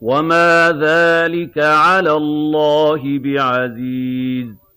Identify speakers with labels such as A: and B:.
A: وَمَا ذَٰلِكَ عَلَى اللَّهِ بِعَزِيزٍ